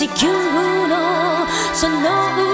地球のその上